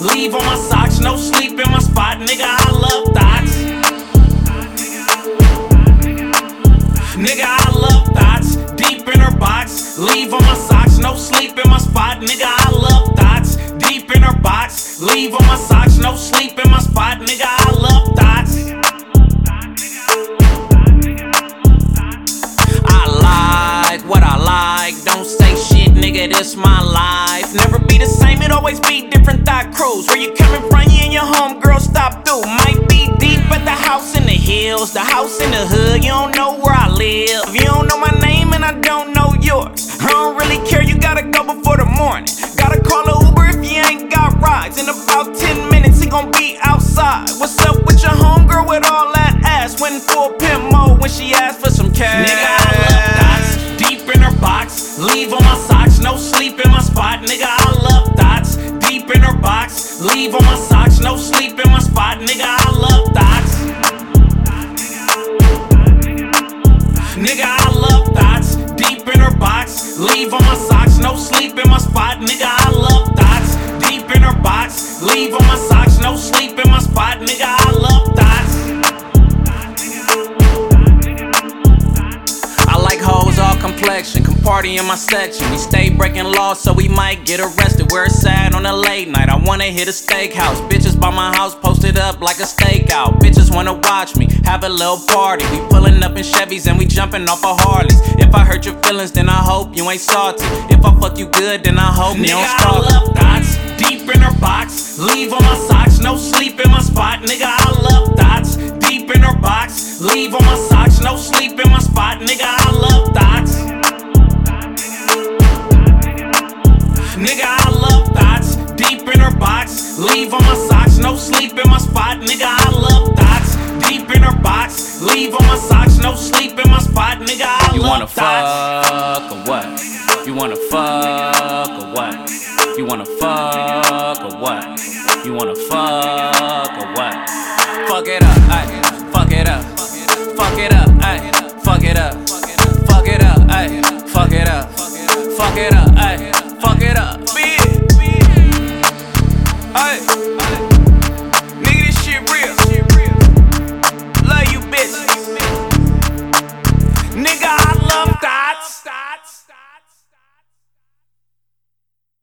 leave on my socks. No sleep in my spot, nigga. I love thoughts. Nigga, I love thoughts. Deep in her box, leave on my socks. No sleep in my spot, nigga. I love thoughts. Deep in her box, leave on my socks. No sleep in my spot, nigga. I love thoughts. I like what I like. Don't say shit, nigga. This my life. Never be the same. It always be crews. Where you coming from? You and your homegirl stop through. Might be deep but the house in the hills, the house in the hood. You don't know where I live. You don't know my name and I don't know yours. I don't really care. You gotta go before the morning. Gotta call a Uber if you ain't got rides. In about 10 minutes, he gon' be outside. What's up with your homegirl with all that ass? Went full pimp mode when she asked for some cash. Nigga, I love thoughts. Deep in her box, leave on box, leave on my socks. No sleep in my spot. Nigga, I love thoughts. Nigga, I all. Come party in my section. We stay breaking laws, so we might get arrested. We're sad on a late night. I wanna hit a steakhouse. Bitches by my house, posted up like a stakeout. Bitches wanna watch me, have a little party. We pulling up in Chevys and we jumping off of Harleys. If I hurt your feelings, then I hope you ain't salty. If I fuck you good, then I hope you don't Nigga, I love thoughts. Deep in her box, leave on my socks. No sleep in my spot, nigga. I love thoughts. Deep in her box, leave box, leave on my socks. No sleep in my spot, nigga. I love thoughts. Deep in her box, leave on my socks. No sleep in my spot, nigga. I You love wanna fuck or what? You wanna fuck or what? You wanna fuck or what? You wanna fuck or what? Fuck it up, ayy. Fuck it up. Fuck it up, ayy. Fuck it up. Fuck it up, ayy. Fuck it up. Fuck it up, ayy. God love that.